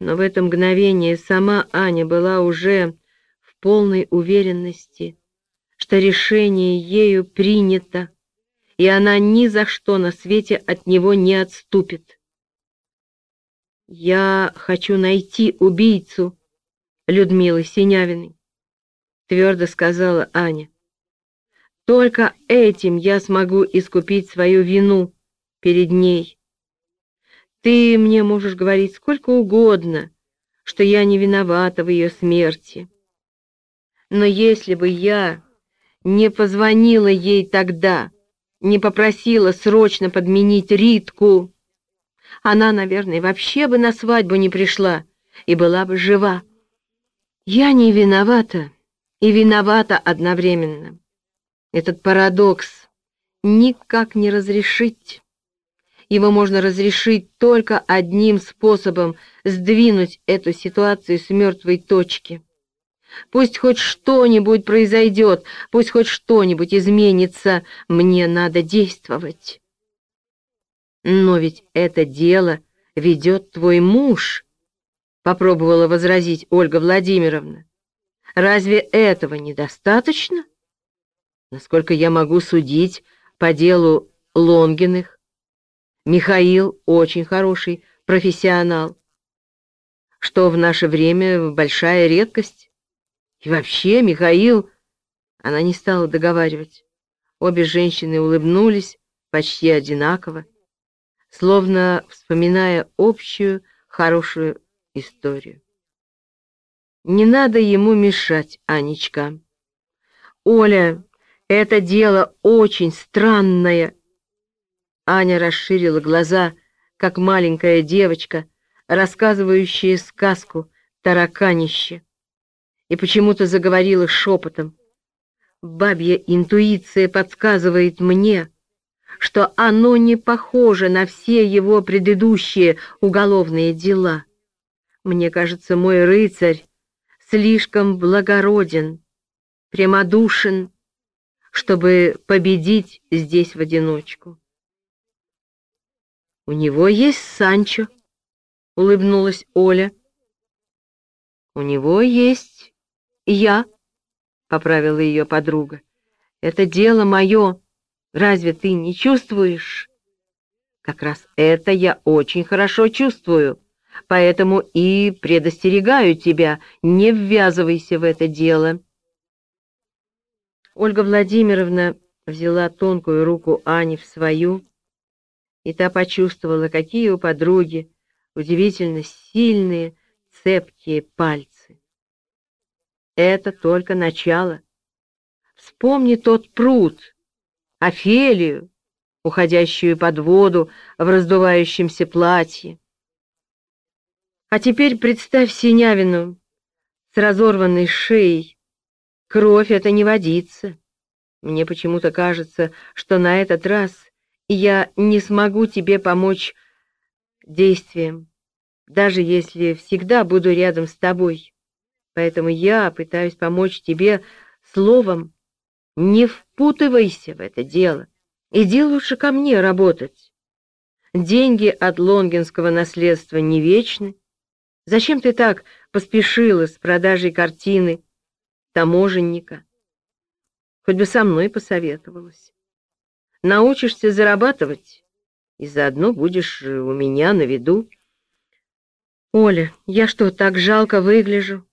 Но в это мгновение сама Аня была уже в полной уверенности, что решение ею принято, и она ни за что на свете от него не отступит. «Я хочу найти убийцу Людмилы Синявиной», — твердо сказала Аня. «Только этим я смогу искупить свою вину перед ней. Ты мне можешь говорить сколько угодно, что я не виновата в ее смерти. Но если бы я не позвонила ей тогда, не попросила срочно подменить Ритку, она, наверное, вообще бы на свадьбу не пришла и была бы жива. Я не виновата и виновата одновременно. Этот парадокс никак не разрешить. Его можно разрешить только одним способом — сдвинуть эту ситуацию с мертвой точки. Пусть хоть что-нибудь произойдет, пусть хоть что-нибудь изменится, мне надо действовать. Но ведь это дело ведет твой муж, — попробовала возразить Ольга Владимировна. Разве этого недостаточно? Насколько я могу судить по делу Лонгиных, Михаил очень хороший профессионал, что в наше время большая редкость. И вообще, Михаил... Она не стала договаривать. Обе женщины улыбнулись почти одинаково словно вспоминая общую хорошую историю. Не надо ему мешать, Анечка. Оля, это дело очень странное. Аня расширила глаза, как маленькая девочка, рассказывающая сказку «Тараканище», и почему-то заговорила шепотом. Бабья интуиция подсказывает мне, что оно не похоже на все его предыдущие уголовные дела. Мне кажется, мой рыцарь слишком благороден, прямодушен, чтобы победить здесь в одиночку. «У него есть Санчо», — улыбнулась Оля. «У него есть я», — поправила ее подруга. «Это дело мое». Разве ты не чувствуешь? Как раз это я очень хорошо чувствую, поэтому и предостерегаю тебя, не ввязывайся в это дело. Ольга Владимировна взяла тонкую руку Ани в свою, и та почувствовала, какие у подруги удивительно сильные, цепкие пальцы. Это только начало. Вспомни тот пруд, Офелию, уходящую под воду в раздувающемся платье. А теперь представь Синявину с разорванной шеей. Кровь — это не водится. Мне почему-то кажется, что на этот раз я не смогу тебе помочь действием, даже если всегда буду рядом с тобой. Поэтому я пытаюсь помочь тебе словом, не впутывайся в это дело. Иди лучше ко мне работать. Деньги от лонгинского наследства не вечны. Зачем ты так поспешила с продажей картины таможенника? Хоть бы со мной посоветовалась. Научишься зарабатывать, и заодно будешь у меня на виду. Оля, я что, так жалко выгляжу?